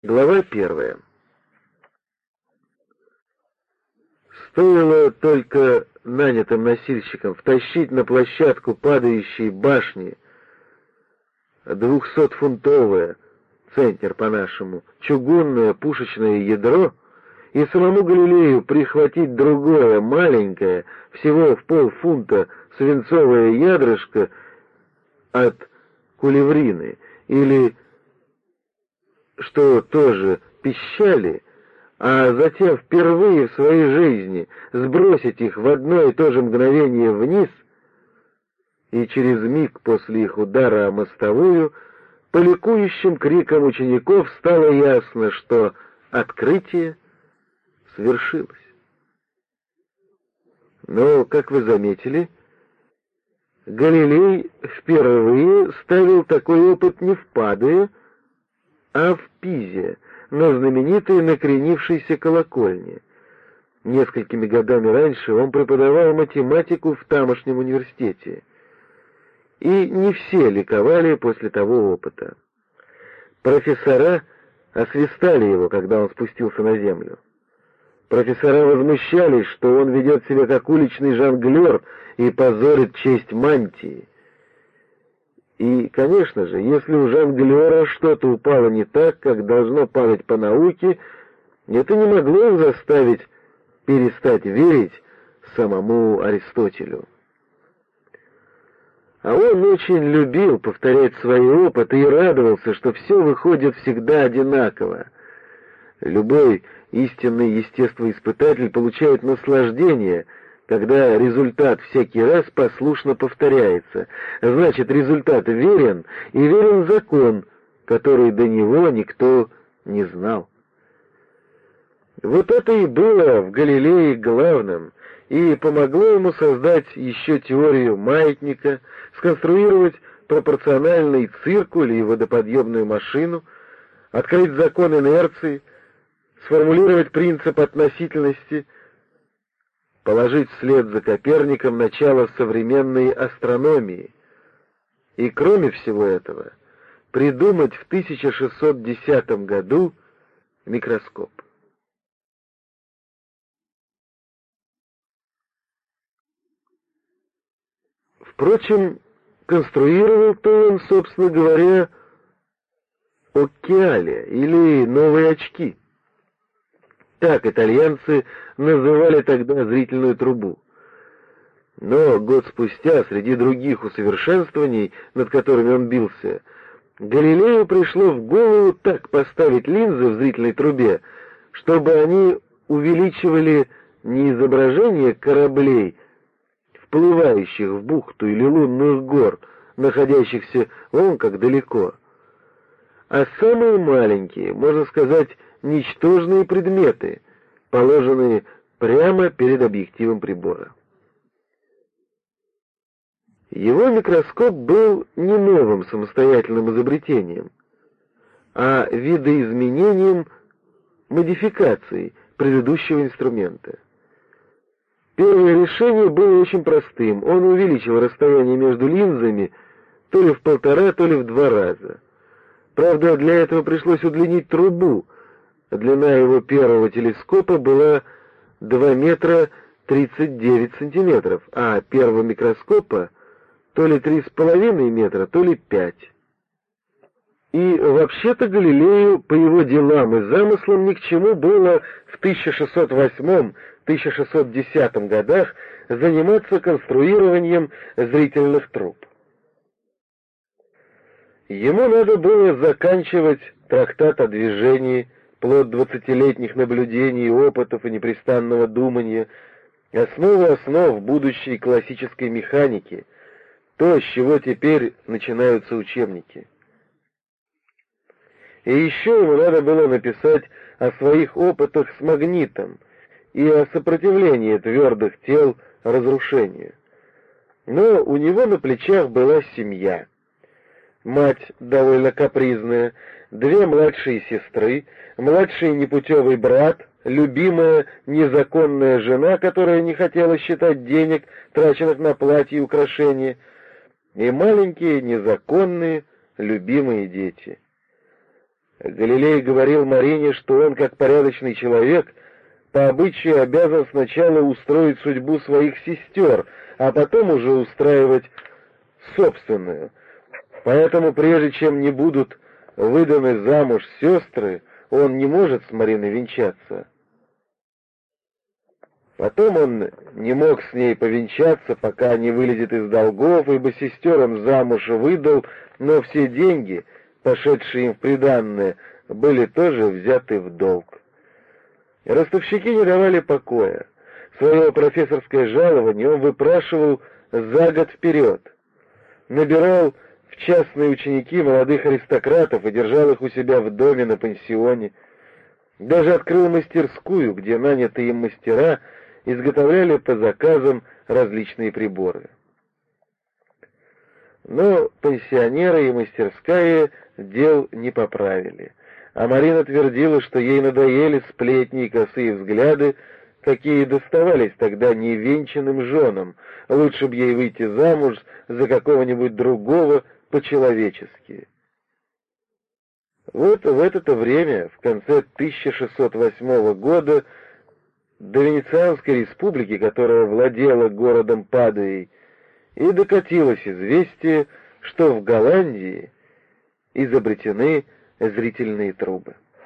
Глава первая. Стоило только нанятым носильщикам втащить на площадку падающей башни двухсотфунтовое, центнер по-нашему, чугунное пушечное ядро и самому Галилею прихватить другое, маленькое, всего в полфунта свинцовое ядрышко от кулеврины или что тоже пищали, а затем впервые в своей жизни сбросить их в одно и то же мгновение вниз, и через миг после их удара о мостовую по ликующим крикам учеников стало ясно, что открытие свершилось. Но, как вы заметили, Галилей впервые ставил такой опыт не в Падуе, а в Пизе, на знаменитой накренившейся колокольне. Несколькими годами раньше он преподавал математику в тамошнем университете. И не все ликовали после того опыта. Профессора освистали его, когда он спустился на землю. Профессора возмущались, что он ведет себя как уличный жонглер и позорит честь мантии. И, конечно же, если у жонглера что-то упало не так, как должно падать по науке, это не могло заставить перестать верить самому Аристотелю. А он очень любил повторять свои опыты и радовался, что все выходит всегда одинаково. Любой истинный естествоиспытатель получает наслаждение — когда результат всякий раз послушно повторяется. Значит, результат верен, и верен закон, который до него никто не знал. Вот это и было в Галилее главным, и помогло ему создать еще теорию маятника, сконструировать пропорциональный циркуль и водоподъемную машину, открыть закон инерции, сформулировать принцип относительности — положить вслед за Коперником начало современной астрономии и, кроме всего этого, придумать в 1610 году микроскоп. Впрочем, конструировал-то он, собственно говоря, океали или новые очки. Так итальянцы называли тогда зрительную трубу. Но год спустя, среди других усовершенствований, над которыми он бился, Галилею пришло в голову так поставить линзы в зрительной трубе, чтобы они увеличивали не изображение кораблей, вплывающих в бухту или лунных гор, находящихся вон как далеко, а самые маленькие, можно сказать, ничтожные предметы, положенные прямо перед объективом прибора. Его микроскоп был не новым самостоятельным изобретением, а видоизменением модификацией предыдущего инструмента. Первое решение было очень простым. Он увеличил расстояние между линзами то ли в полтора, то ли в два раза. Правда, для этого пришлось удлинить трубу, Длина его первого телескопа была 2 метра 39 сантиметров, а первого микроскопа то ли 3,5 метра, то ли 5. И вообще-то Галилею по его делам и замыслам ни к чему было в 1608-1610 годах заниматься конструированием зрительных труб. Ему надо было заканчивать трактат о движении плод двадцатилетних наблюдений, опытов и непрестанного думания, основы основ будущей классической механики, то, с чего теперь начинаются учебники. И еще ему надо было написать о своих опытах с магнитом и о сопротивлении твердых тел разрушению. Но у него на плечах была семья. Мать довольно капризная, две младшие сестры, младший непутевый брат, любимая незаконная жена, которая не хотела считать денег, траченных на платье и украшения, и маленькие незаконные любимые дети. Галилей говорил Марине, что он, как порядочный человек, по обычаю обязан сначала устроить судьбу своих сестер, а потом уже устраивать собственную. Поэтому, прежде чем не будут выданы замуж сестры, он не может с Мариной венчаться. Потом он не мог с ней повенчаться, пока не вылезет из долгов, ибо сестер он замуж выдал, но все деньги, пошедшие им в приданное, были тоже взяты в долг. Ростовщики не давали покоя. Свое профессорское жалование он выпрашивал за год вперед. Набирал частные ученики молодых аристократов и держал их у себя в доме на пансионе. Даже открыл мастерскую, где нанятые им мастера — изготовляли по заказам различные приборы. Но пенсионеры и мастерская дел не поправили, а Марина твердила, что ей надоели сплетни и косые взгляды, какие доставались тогда невенчанным женам, лучше б ей выйти замуж за какого-нибудь другого по-человечески. Вот в это время, в конце 1608 года, до Венецианской республики, которая владела городом Падуей, и докатилось известие, что в Голландии изобретены зрительные трубы.